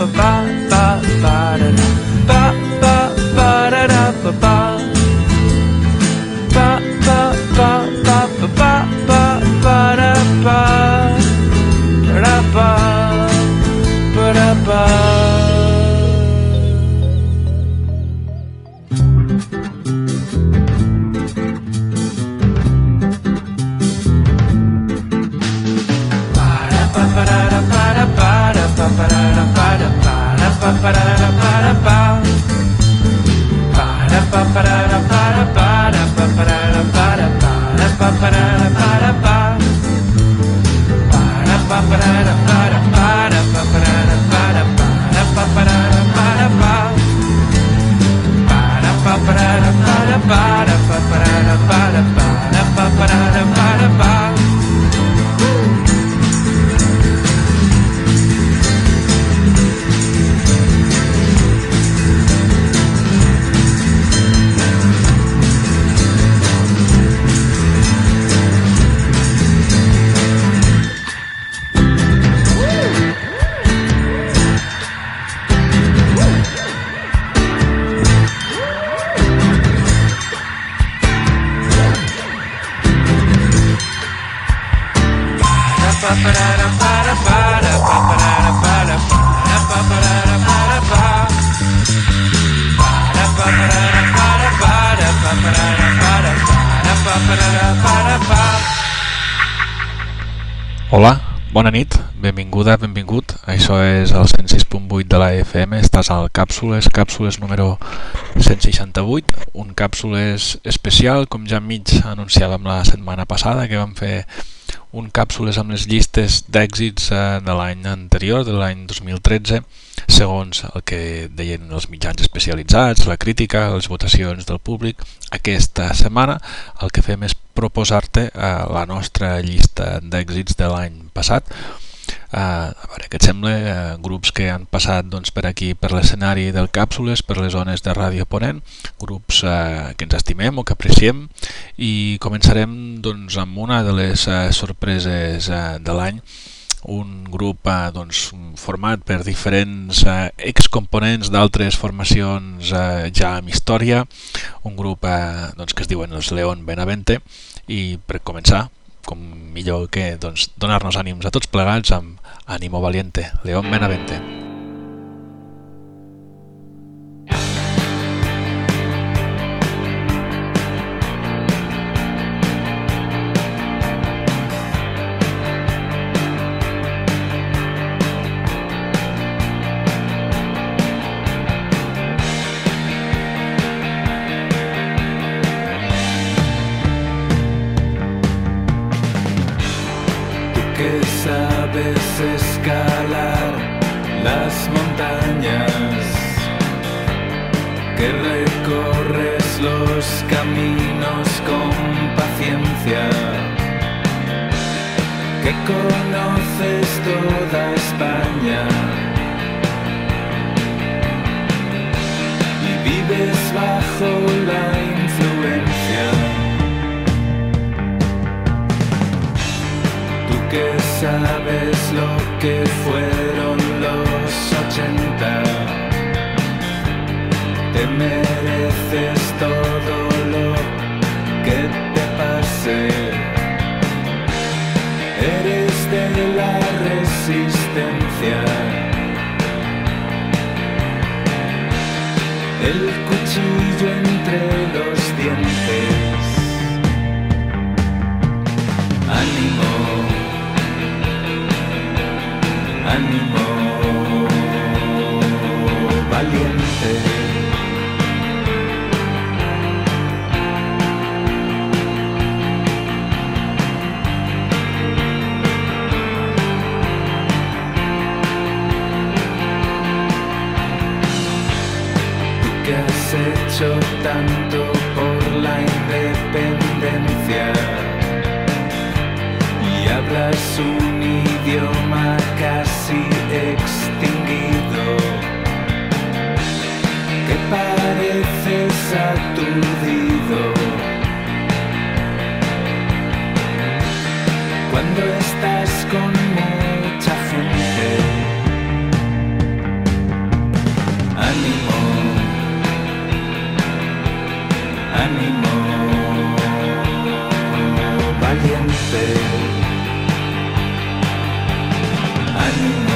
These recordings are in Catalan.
about Al Càpsules, Càpsules número 168, un Càpsules especial, com ja mig anunciàvem la setmana passada, que vam fer un càpsules amb les llistes d'èxits eh, de l'any anterior, de l'any 2013, segons el que deien els mitjans especialitzats, la crítica, les votacions del públic. Aquesta setmana el que fem és proposar-te eh, la nostra llista d'èxits de l'any passat, Uh, a veure què et sembla, uh, grups que han passat doncs, per aquí per l'escenari del Càpsules, per les zones de Ràdio Ponent, grups uh, que ens estimem o que apreciem i començarem doncs, amb una de les uh, sorpreses uh, de l'any. Un grup eh, doncs, format per diferents eh, excomponents d'altres formacions eh, ja amb història, un grup eh, doncs, que es diuen els León Benavente. I per començar com millor que doncs, donar-nos ànims a tots plegats amb Ànimo Valiente, León Benavente. nuestros caminos con paciencia, que conoces toda España y vives bajo la influencia. Tú que sabes lo que fueron los ochenta te mereces todo. El cuchillo entre los dientes. Ánimo, ánimo. tanto por la independencia y hablas un idioma casi extinguido que parece saturdido cuando estás con mucha gente. ánimo valiente. Ánimo.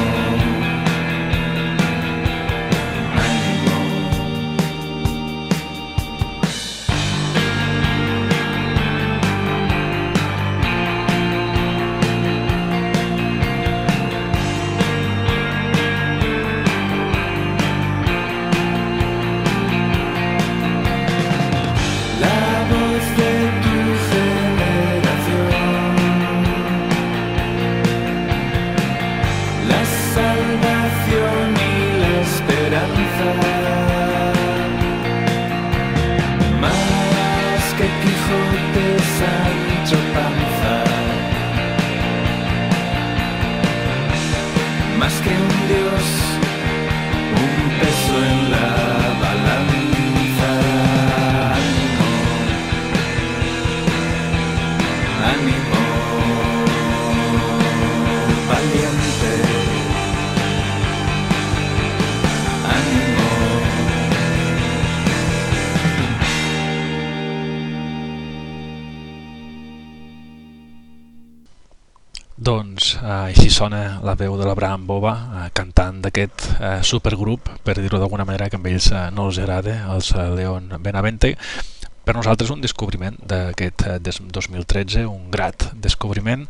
Sona la veu de l'Abraham Boba, eh, cantant d'aquest eh, supergrup, per dir-ho d'alguna manera, que a ells eh, no els agrada, els Leon Benavente. Per nosaltres un descobriment d'aquest 2013, eh, un grat descobriment,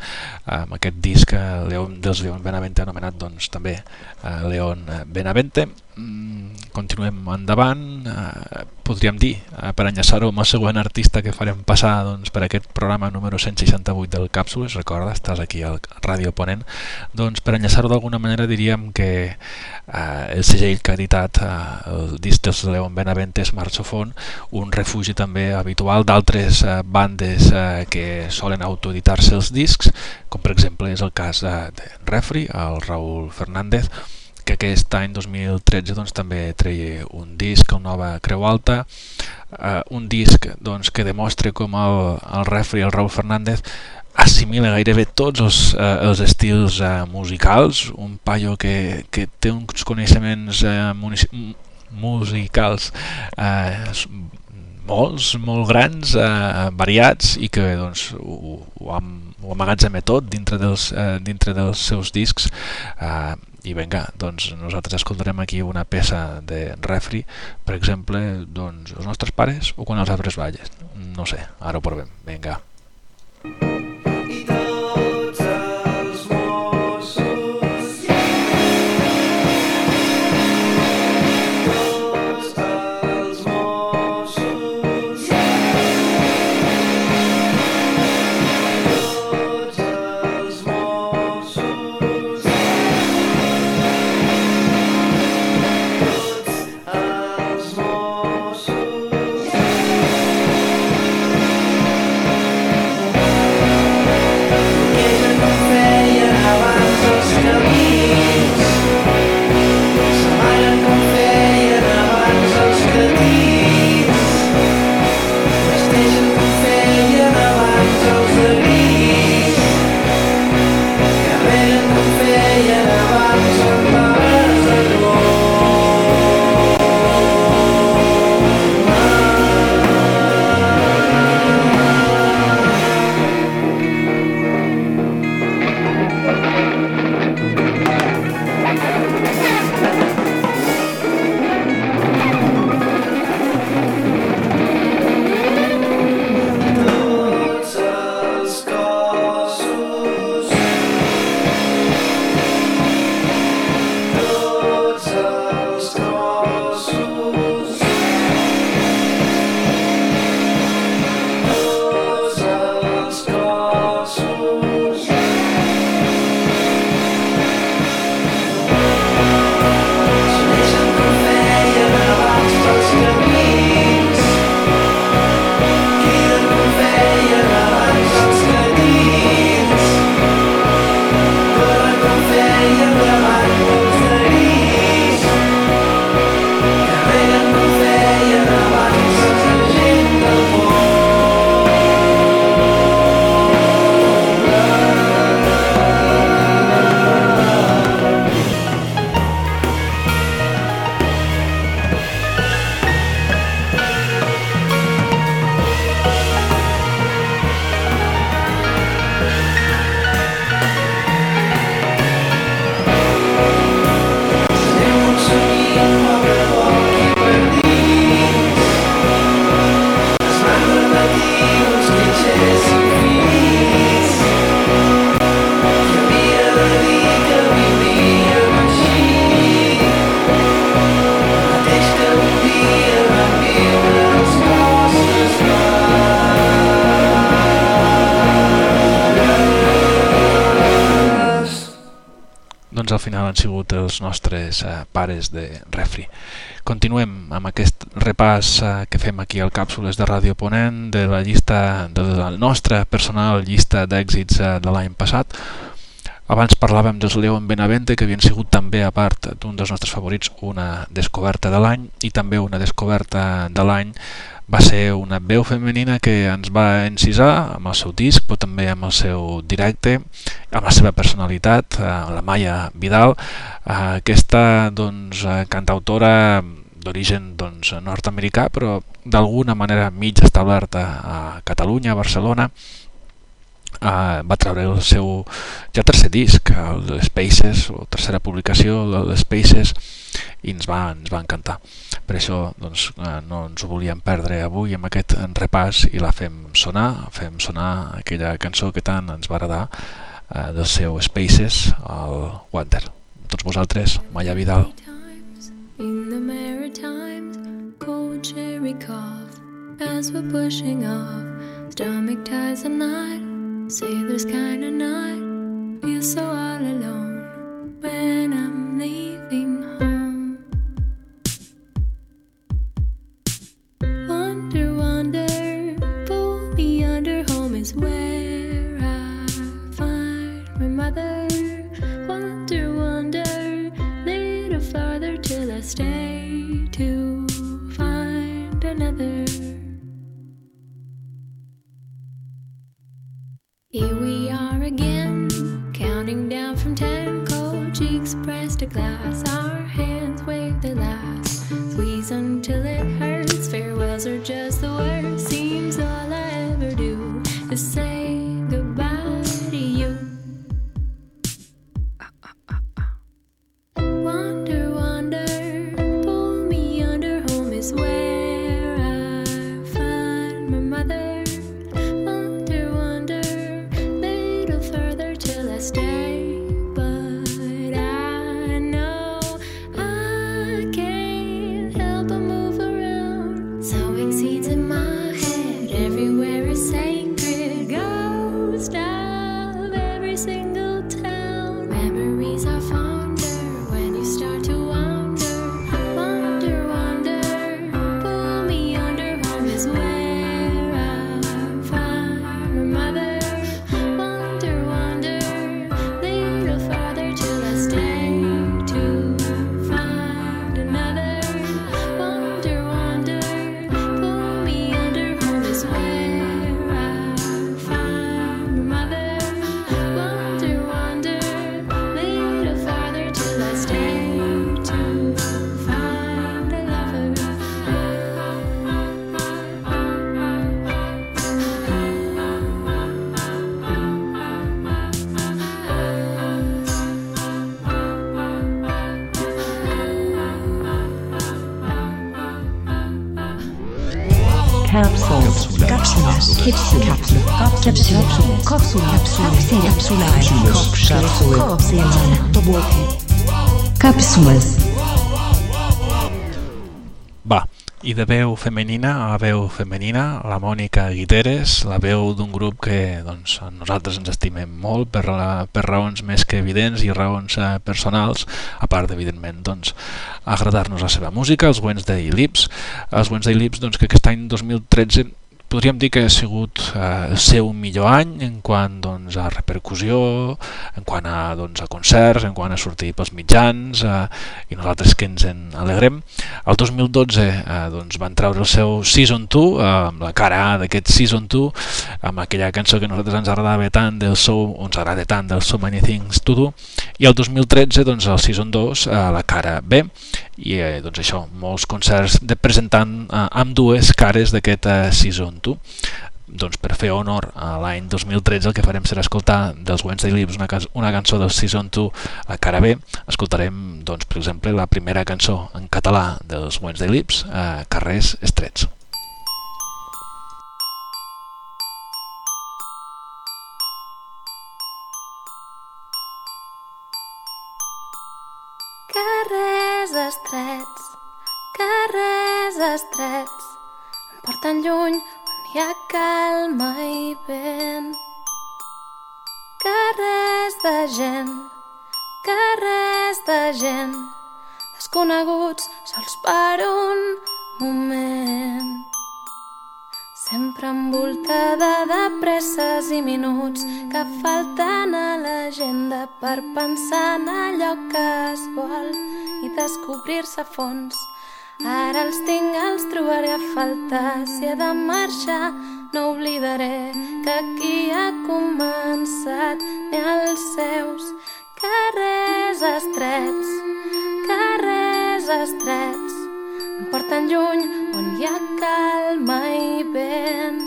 amb aquest disc Leon, dels Leon Benavente anomenat doncs, també Leon Benavente. Mm, continuem endavant, eh, podríem dir, eh, per enllaçar-ho amb el següent artista que farem passar doncs, per aquest programa número 168 del Càpsules, recorda, estàs aquí al Ràdio Ponent, doncs per enllaçar-ho d'alguna manera diríem que eh, el segell que ha editat eh, el disc dels Leon Benavente Smartphone, un refugi també habitual d'altres eh, bandes eh, que solen autoeditar-se els discs, com per exemple és el cas de, de Refri, el Raúl Fernández, que aquest any 2013 doncs, també treia un disc, el Nova Creu Alta, eh, un disc doncs, que demostra com el, el refri, el Raúl Fernández, assimila gairebé tots els, eh, els estils eh, musicals, un paio que, que té uns coneixements eh, musicals eh, molts, molt grans, eh, variats i que doncs, ho, ho, ho amagatzema tot dintre dels, eh, dintre dels seus discs. Eh, i vinga, doncs nosaltres escoltarem aquí una peça de refri, per exemple, doncs els nostres pares o quan els arbres ballen. No sé, ara ho provem. Vinga. Vinga. Han sigut els nostres eh, pares de refri. Continuem amb aquest repàs eh, que fem aquí al Càpsules de Ràdio Ponent de la llista, de la nostra personal llista d'èxits eh, de l'any passat. Abans parlàvem dels Leon Benavente, que havien sigut també, a part d'un dels nostres favorits, una descoberta de l'any, i també una descoberta de l'any va ser una veu femenina que ens va encisar amb el seu disc, però també amb el seu directe, amb la seva personalitat, eh, la Maia Vidal, eh, aquesta doncs, eh, cantautora d'origen doncs, nord-americà, però d'alguna manera mig establerta a Catalunya, a Barcelona, uh, va treure el seu ja tercer disc, el Spaces, o tercera publicació, el Spaces, i ens va, ens va encantar. Per això doncs, eh, no ens ho volíem perdre avui amb aquest repàs i la fem sonar, fem sonar aquella cançó que tant ens va agradar eh, del seu Spaces, el Wander. Tots vosaltres, Maya Vidal. In the Maritimes, cold cherry cough As we're pushing off Stomach ties a knot Sailors kinda not Feel so all alone When I'm leaving is where I find my mother. Wander, wander, little farther till I stay to find another. Here we are again, counting down from ten. Cold cheeks pressed to glass, our hands wave their last. Squeeze until it hurts. Farewells are just the worst to say goodbye to you. Wonder, wonder, pull me under home is where. Capsule. Va, i de veu femenina a veu femenina, la Mònica Guiteres, la veu d'un grup que doncs, nosaltres ens estimem molt per, la, per raons més que evidents i raons eh, personals, a part, evidentment, doncs, agradar-nos la seva música, els Wednesday Lips, els Wednesday Lips doncs, que aquest any 2013 podríem dir que ha sigut eh, el seu millor any en quant doncs, a repercussió, en quant a, doncs, a concerts, en quant a sortir pels mitjans eh, i nosaltres que ens en alegrem. El 2012 eh, doncs, van treure el seu Season 2, eh, amb la cara d'aquest Season 2, amb aquella cançó que a nosaltres ens agradava tant del So, ens agrada tant del So Many Things to Do, i el 2013 doncs, el Season 2, eh, la cara B, i eh, doncs això, molts concerts de presentant eh, amb dues cares d'aquest eh, Season 2 doncs per fer honor a l'any 2013 el que farem serà escoltar dels Wednesday Lips una, una cançó del Season 2 a cara B. Escoltarem doncs, per exemple la primera cançó en català dels Wednesday Lips a Carrers Estrets. Carrers estrets, carrers estrets, em porten lluny hi ha calma i vent. Carrers de gent, carrers de gent, desconeguts sols per un moment. Sempre envoltada de presses i minuts que falten a l'agenda per pensar en allò que es vol i descobrir-se a fons. Ara els tinc, els trobaré a faltar. Si he de marxar, no oblidaré que aquí ha començat ni els seus carrers estrets, carrers estrets. Em porten lluny on hi ha calma i vent.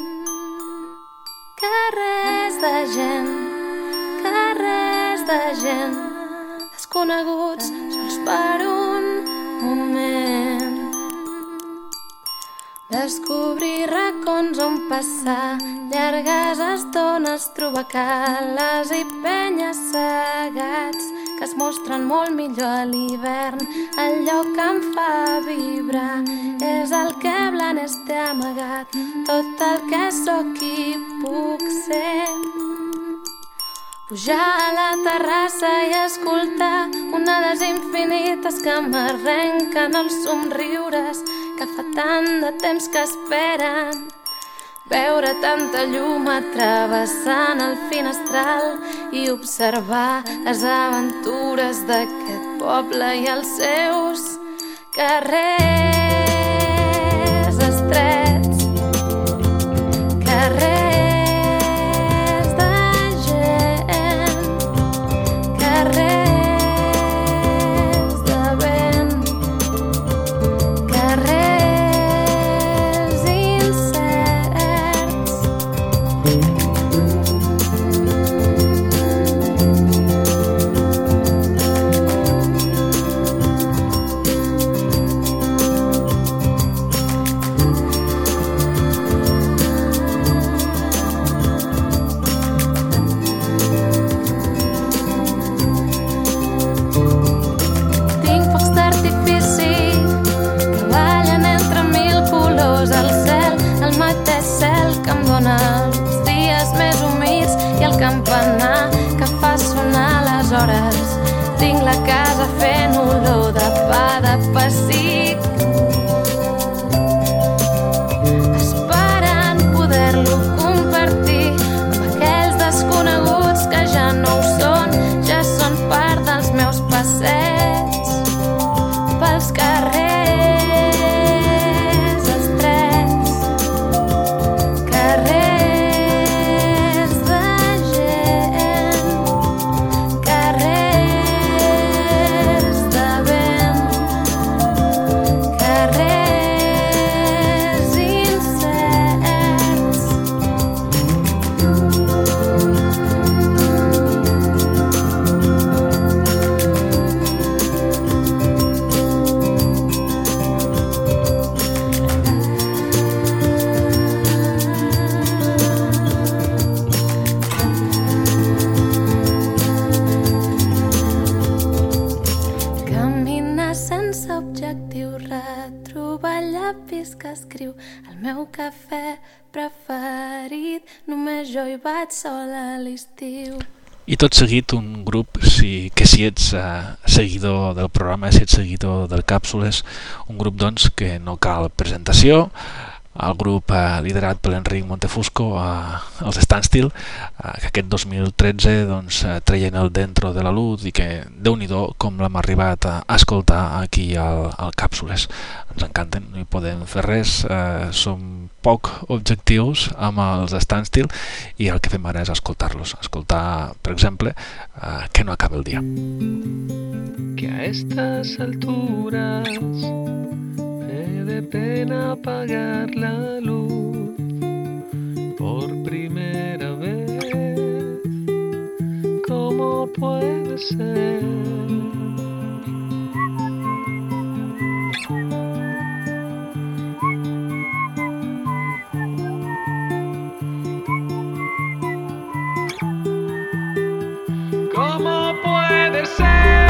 Carrers de gent, carrers de gent, desconeguts sols per un moment. Descobrir racons on passar, llargues estones, trobar cales i penyes segats que es mostren molt millor a l'hivern. Allò que em fa vibrar és el que blanes té amagat, tot el que sóc i puc ser. Pujar a la terrassa i escoltar onades infinites que m'arrenquen els somriures que fa tant de temps que esperen veure tanta llum travessant el finestral i observar les aventures d'aquest poble i els seus carrers. I tot seguit un grup si, que si ets uh, seguidor del programa, si ets seguidor del Càpsules, un grup doncs, que no cal presentació, el grup eh, liderat per l'Enric Montefusco, eh, els Standstill, eh, que aquest 2013 doncs, eh, treien el dentro de la luz i que déu nhi com l'hem arribat a escoltar aquí al, al Càpsules. Ens encanten, no hi podem fer res, eh, som poc objectius amb els Standstill i el que fem ara és escoltar-los, escoltar, per exemple, eh, que no acaba el dia. Que a estas alturas me dé pena apagar la luz por primera vez. ¿Cómo puede ser? ¿Cómo puede ser?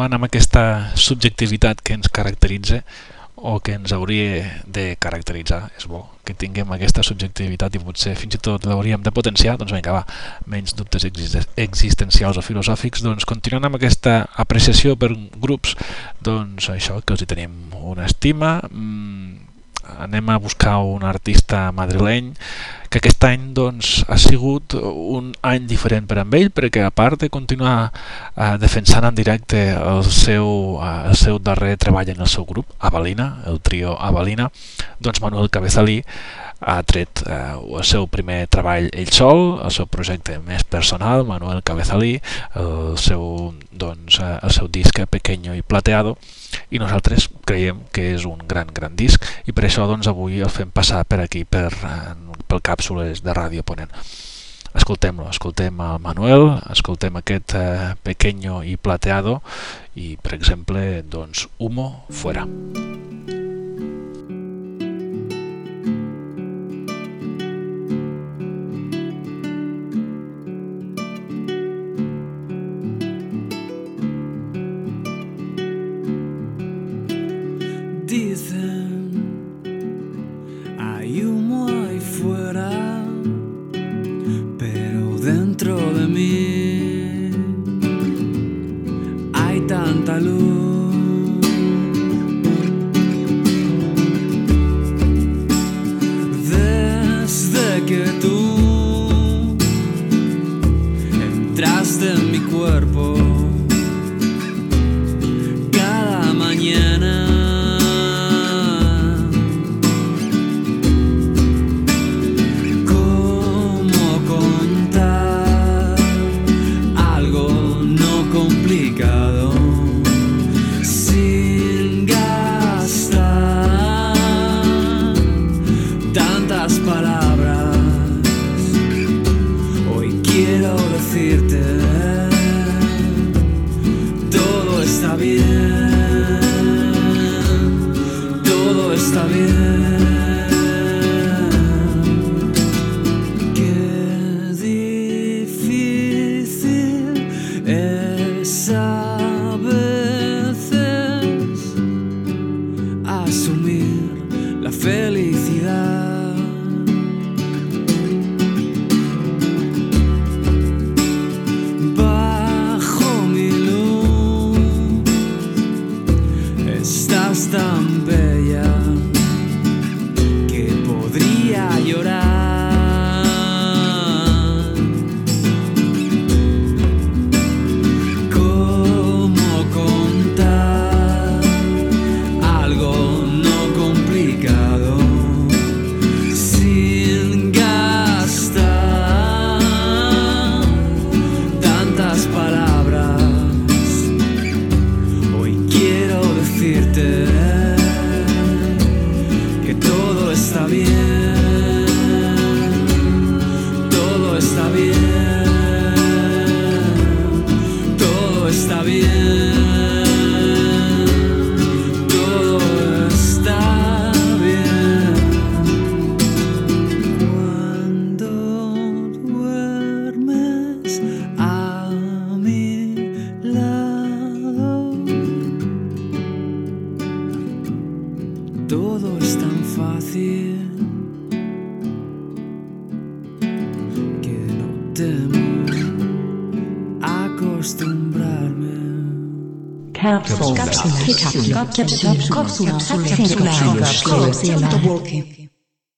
Continuant amb aquesta subjectivitat que ens caracteritza, o que ens hauria de caracteritzar. És bo que tinguem aquesta subjectivitat i potser fins i tot l'hauríem de potenciar. Doncs vinga, va, menys dubtes existencials o filosòfics. Doncs continuant amb aquesta apreciació per grups, doncs això, que els hi tenim una estima, mmm, anem a buscar un artista madrileny que aquest any doncs, ha sigut un any diferent per amb ell perquè a part de continuar eh, defensant en directe el seu, eh, el seu darrer treball en el seu grup, Avalina, el trio Avalina, doncs Manuel Cabezalí ha tret eh, el seu primer treball ell sol, el seu projecte més personal, Manuel Cabezalí, el seu, doncs, eh, el seu disc Pequeño i Plateado, i nosaltres creiem que és un gran, gran disc, i per això doncs, avui el fem passar per aquí, per, eh, pel càpsules de Ràdio Ponent. Escoltem-lo, escoltem a Manuel, escoltem aquest eh, Pequeño i Plateado, i per exemple, doncs, Humo Fuera.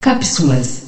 Cápsulas.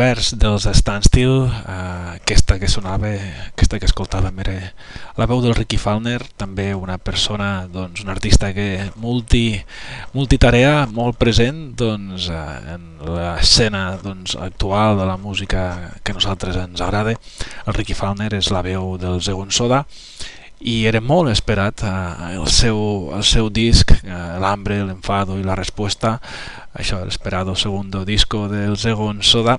De l'univers dels Standstill, eh, aquesta que sonava, aquesta que escoltàvem era la veu del Ricky Falner, també una persona, doncs, un artista que multi, multitarea, molt present doncs, eh, en l'escena doncs, actual de la música que a nosaltres ens agrada. El Ricky Falner és la veu del Zegon Soda i era molt esperat eh, el, seu, el seu disc, eh, l'hambre, l'enfado i la resposta, això, l'esperado segundo disco del Zegon Soda,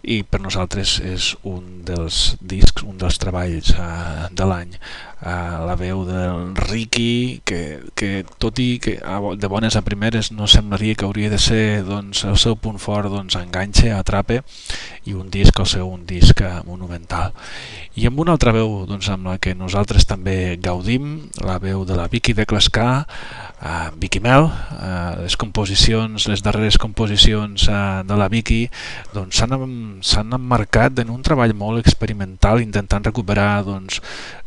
i per nosaltres és un dels discs, un dels treballs uh, de l'any. Uh, la veu del Ricky, que, que tot i que de bones a primeres no semblaria que hauria de ser doncs, el seu punt fort doncs, enganxa, atrape, i un disc, el seu un disc uh, monumental. I amb una altra veu doncs, amb la que nosaltres també gaudim, la veu de la Vicky de Clascar, uh, Vicky Mel, uh, les composicions, les darreres composicions uh, de la Vicky doncs, s'han doncs, emmarcat en un treball molt experimental intentant recuperar doncs,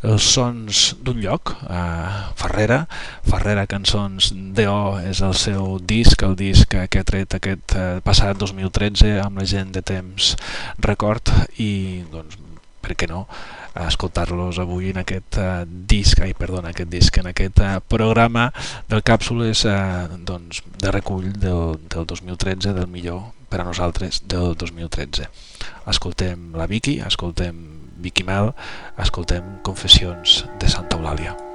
els sons d'un lloc, uh, Ferrera, Ferrera Cançons D.O. és el seu disc, el disc que ha tret aquest uh, passat 2013 amb la gent de temps record i doncs, per què no, escoltar-los avui en aquest uh, disc, ai, perdona, aquest disc, en aquest uh, programa del Càpsules uh, doncs, de recull del, del 2013, del millor per a nosaltres del 2013. Escoltem la Vicky, escoltem Vicky Mel, escoltem Confessions de Santa Eulàlia.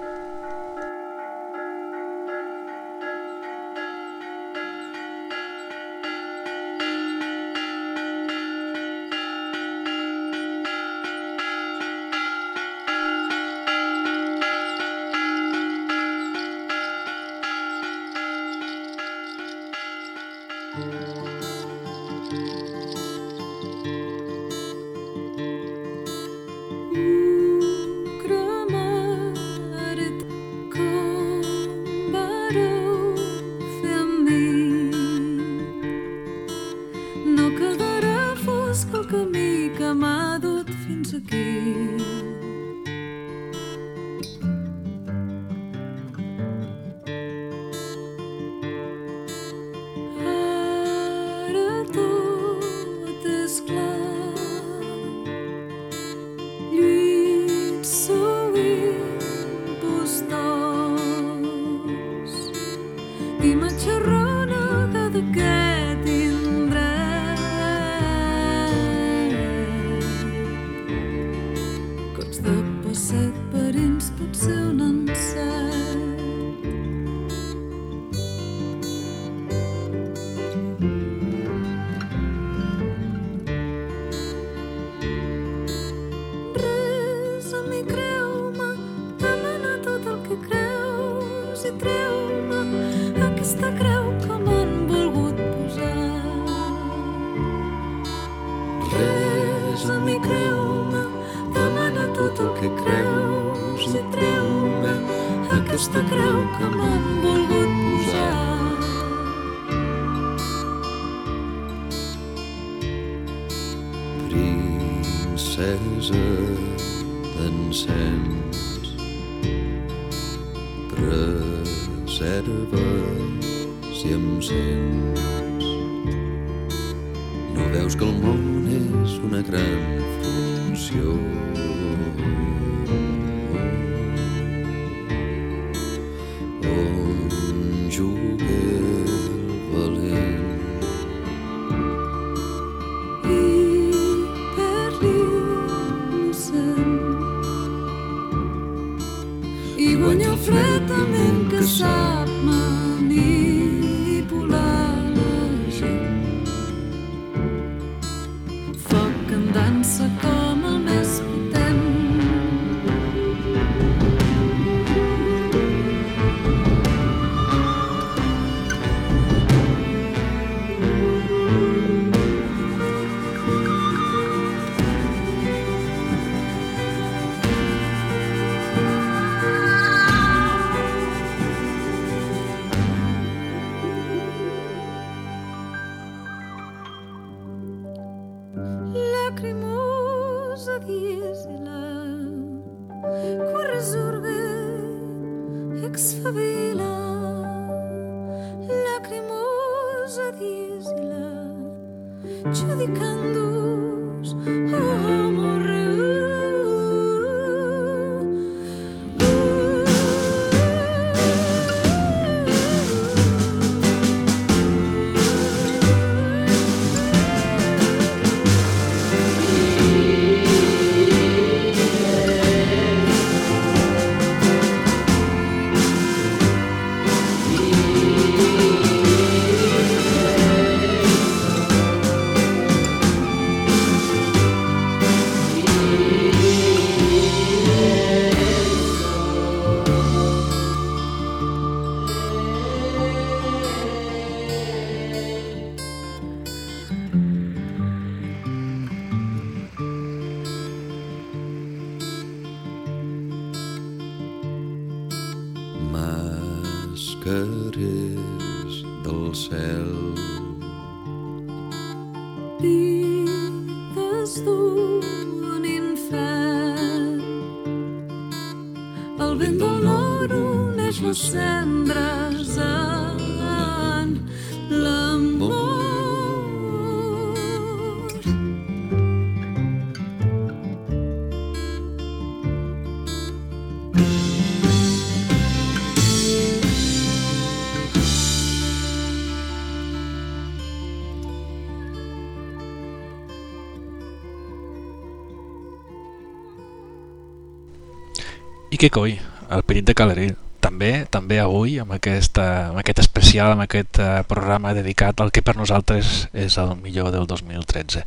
I què coi, el Pirit de Calerill. També també avui, amb aquest, eh, amb aquest especial, amb aquest eh, programa dedicat al que per nosaltres és el millor del 2013.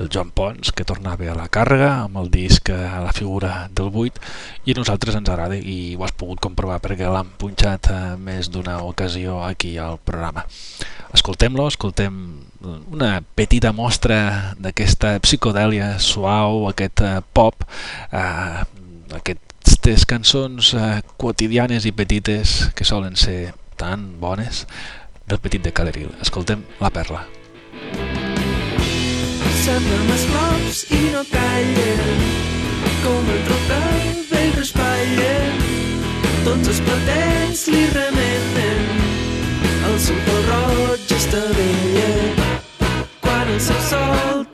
El Joan Pons, que tornava a la càrrega amb el disc eh, a la figura del 8 i a nosaltres ens agrada i ho has pogut comprovar perquè l'han punxat eh, més d'una ocasió aquí al programa. Escoltem-lo, escoltem una petita mostra d'aquesta psicodèlia suau, aquest pop, eh, aquestes cançons eh, quotidianes i petites que solen ser tan bones del petit de Caleril. Escoltem La Perla. Semblen els cops i no callen com el truc del vell raspallen tots els platets li remenen el seu pel roig està vella quan el seu sol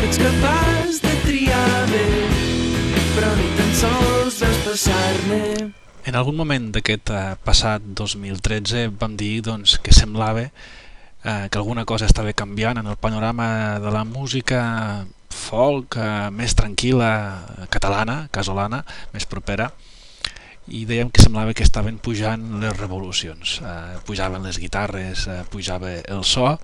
que ets capaç de triar bé però ni tan sols veus passar-ne En algun moment d'aquest eh, passat 2013 vam dir doncs, que semblava eh, que alguna cosa estava canviant en el panorama de la música folk eh, més tranquil·la, catalana, casolana, més propera, i dèiem que semblava que estaven pujant les revolucions. Eh, pujaven les guitarres, eh, pujava el so,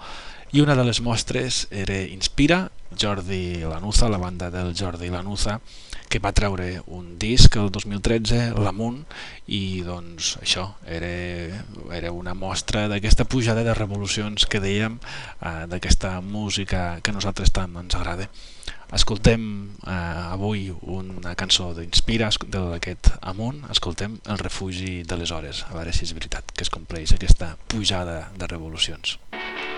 i una de les mostres era Inspira, Jordi Lanuza, la banda del Jordi Lanuza, que va treure un disc el 2013, l'Amunt, i doncs això, era, era una mostra d'aquesta pujada de revolucions que dèiem, eh, d'aquesta música que a nosaltres tant ens agrada. Escoltem eh, avui una cançó d'Inspira d'aquest Amunt, escoltem El refugi de les hores, a veure si és veritat que es compleix aquesta pujada de revolucions. Hem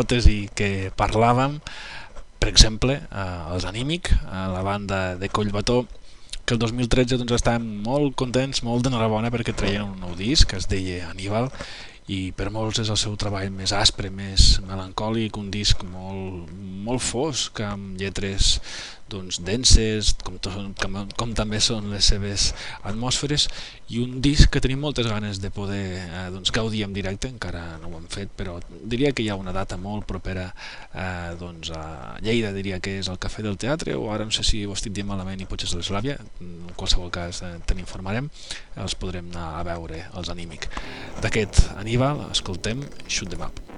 hipòtesi que parlàvem, per exemple, eh, els Anímic, eh, la banda de Collbató, que el 2013 doncs, estàvem molt contents, molt d'enhorabona perquè traien un nou disc que es deia Aníbal i per molts és el seu treball més aspre, més melancòlic, un disc molt, molt fosc, amb lletres doncs, denses, com, com, com també són les seves atmosferes, i un disc que tenim moltes ganes de poder eh, doncs, gaudir en directe, encara no ho hem fet, però diria que hi ha una data molt propera eh, doncs, a Lleida, diria que és el Cafè del Teatre, o ara no sé si ho estic dient malament i potser és l'Eslàvia, en qualsevol cas eh, te n'informarem, els podrem anar a veure, els anímic. D'aquest Aníbal, escoltem Shoot Them Up.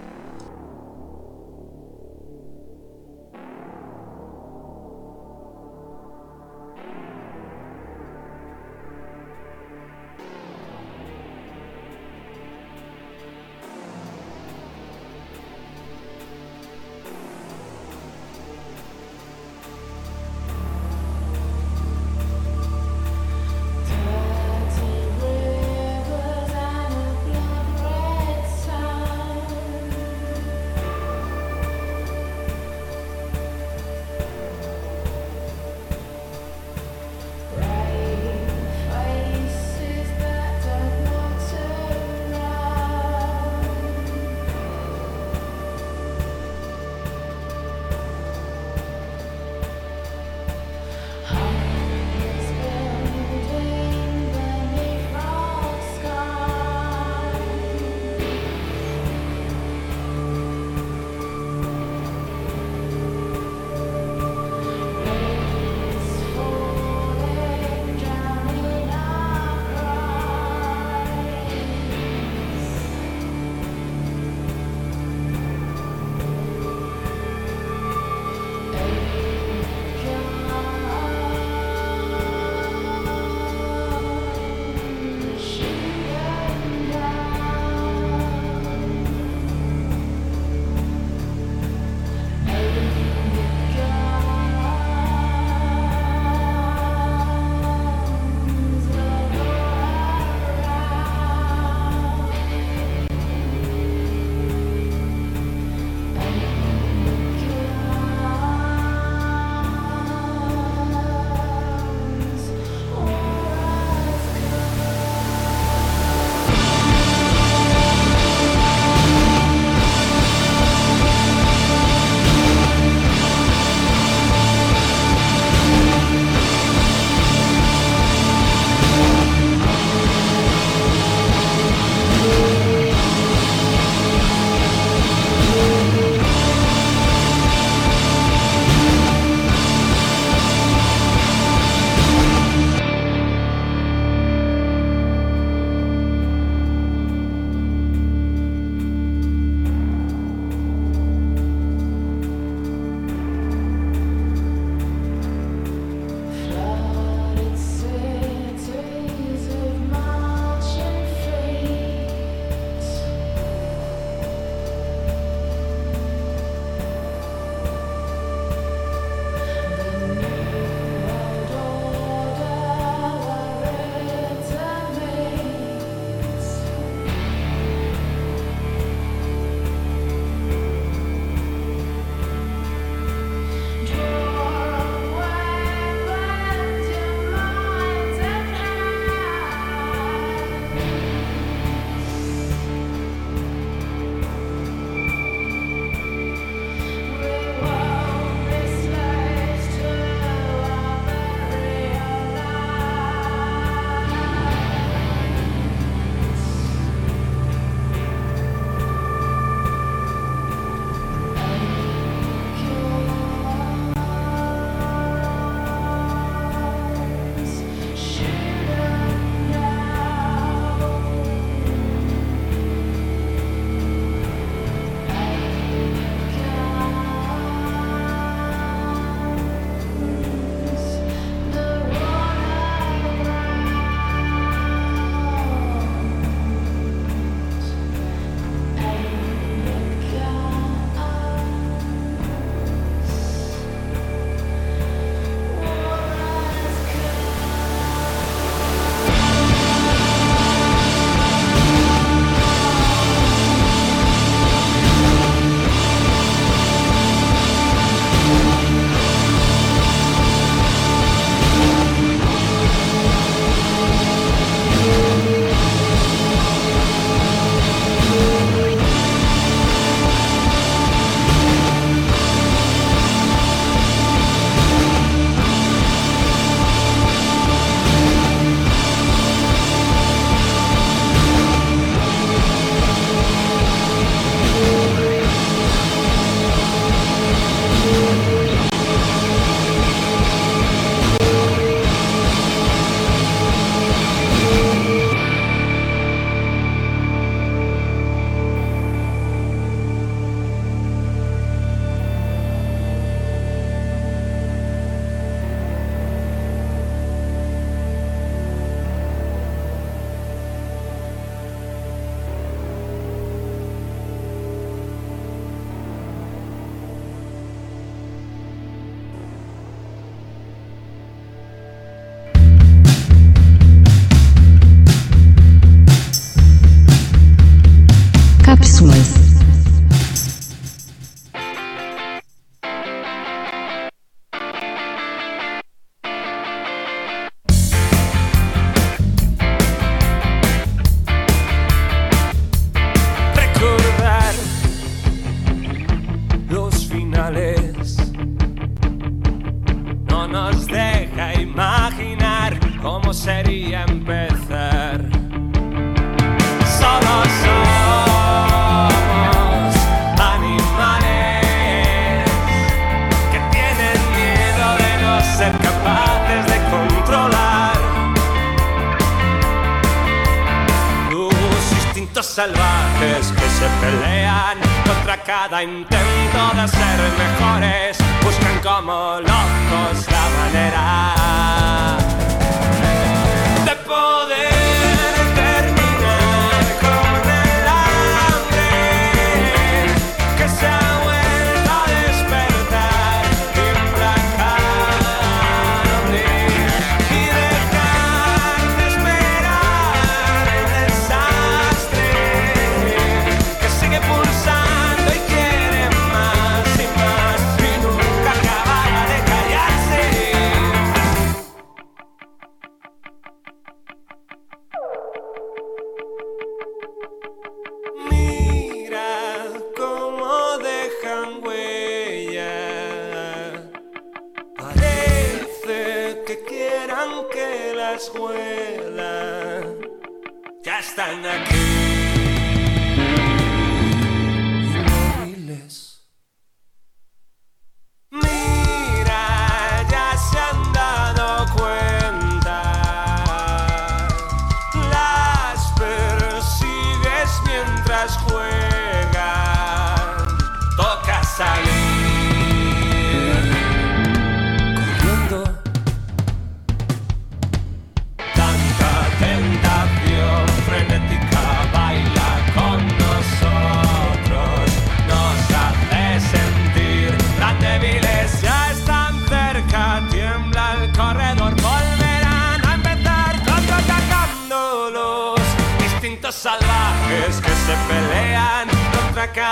I'm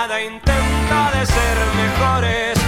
nada intenta de ser mejores.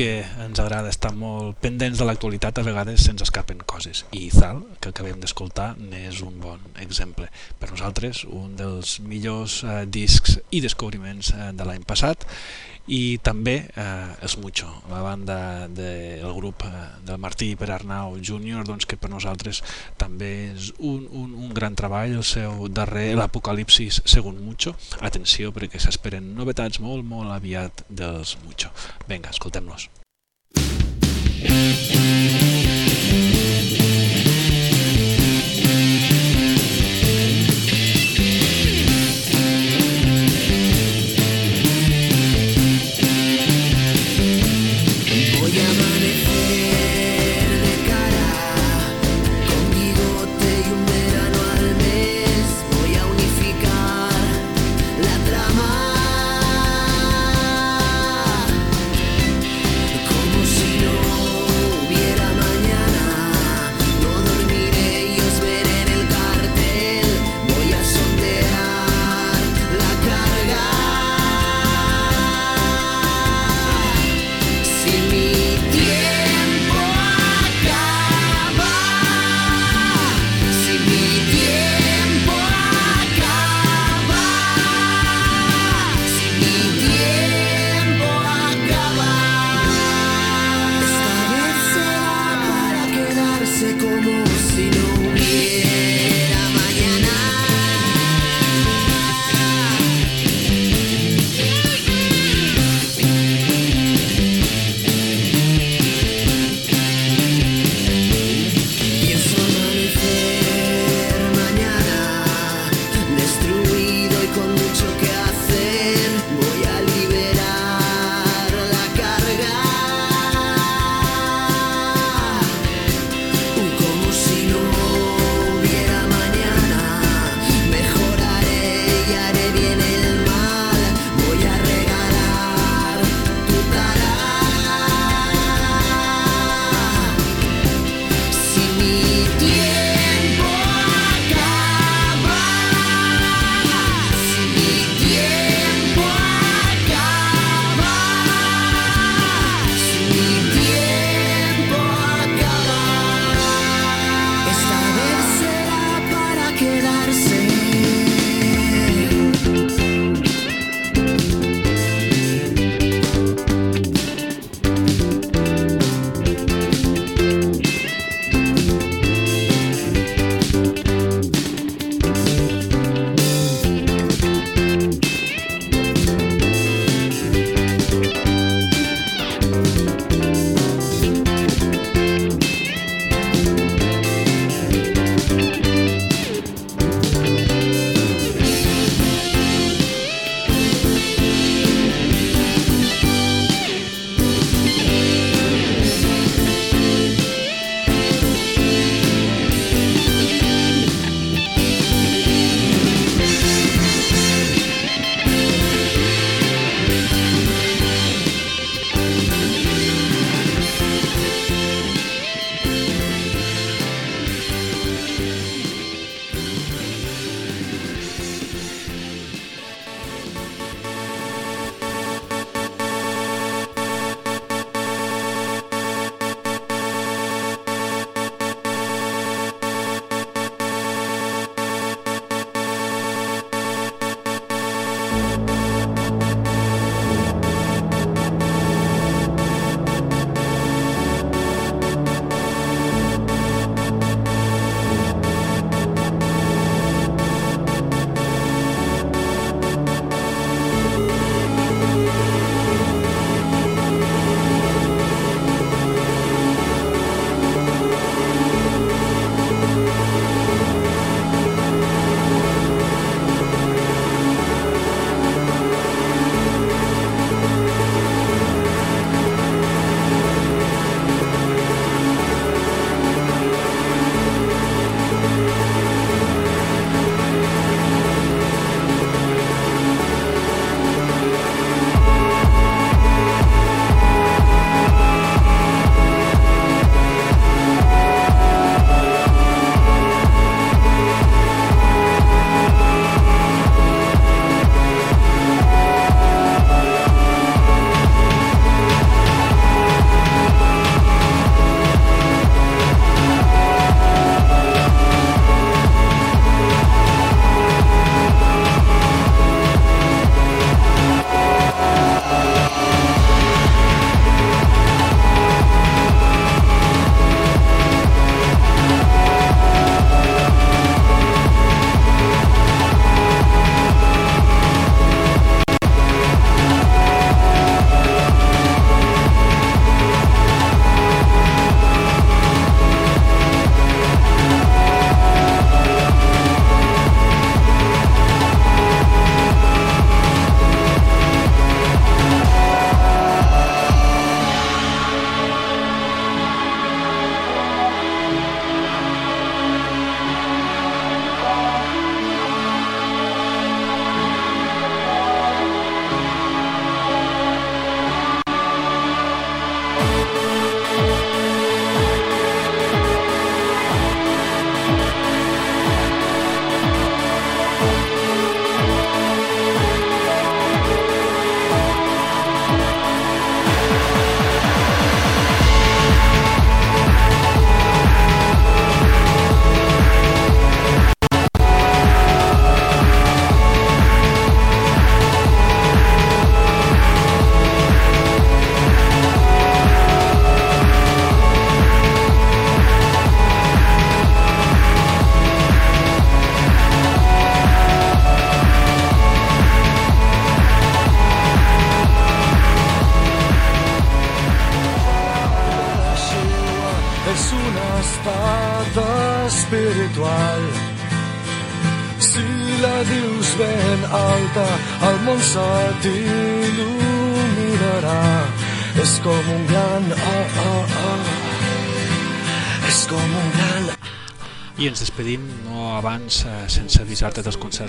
que ens agrada estar molt pendents de l'actualitat, a vegades se'ns escapen coses. I Zal, que acabem d'escoltar, n'és un bon exemple. Per nosaltres, un dels millors eh, discs i descobriments eh, de l'any passat i també eh, és Mucho, la banda del de, grup eh, del Martí per Arnau Júnior, doncs, que per nosaltres també és un, un, un gran treball, el seu darrer, l'Apocalipsis segon Mucho. Atenció, perquè s'esperen novetats molt, molt aviat dels Mucho. Vinga, escoltem-los.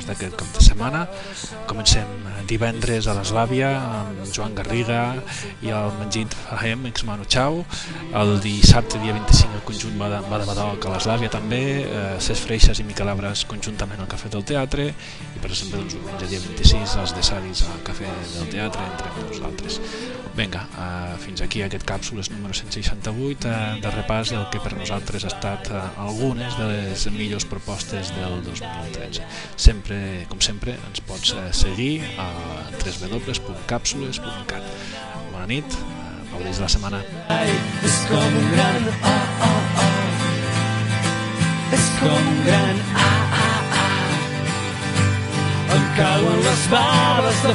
Concerts d'aquest cap de setmana. Comencem divendres a l'Eslàvia amb Joan Garriga i el Manjit Fahem, ex Manu Chau. El dissabte, dia 25, el conjunt va de, va de Badoc a l'Eslàvia també, eh, Ces Freixes i Miquel Abres conjuntament al Cafè del Teatre i per exemple doncs, dia 26 els de Salis al Cafè del Teatre entre molts altres. Vinga, eh, fins aquí aquest càpsules número 168 eh, de repàs del que per nosaltres ha estat eh, algunes de les millors propostes del 2013. Sempre, com sempre, ens pots eh, seguir a www.capsules.cat. Bona nit, eh, gaudeix de la setmana. És com un gran ah, ah, ah. És com un gran ah, ah, ah. Em cauen les baves de